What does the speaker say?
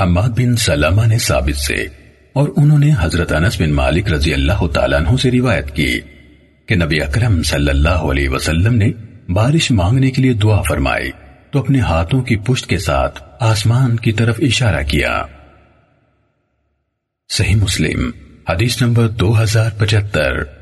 حماد بن سلمہ نے ثابت سے اور انہوں نے حضرت انس بن مالک رضی اللہ تعالیٰ عنہ سے روایت کی کہ نبی اکرم صلی اللہ علیہ وسلم نے بارش مانگنے کے لیے دعا فرمائی تو اپنے ہاتھوں کی پشت کے ساتھ آسمان کی طرف اشارہ کیا۔ صحیح مسلم، حدیث نمبر دو ہزار پچہتر۔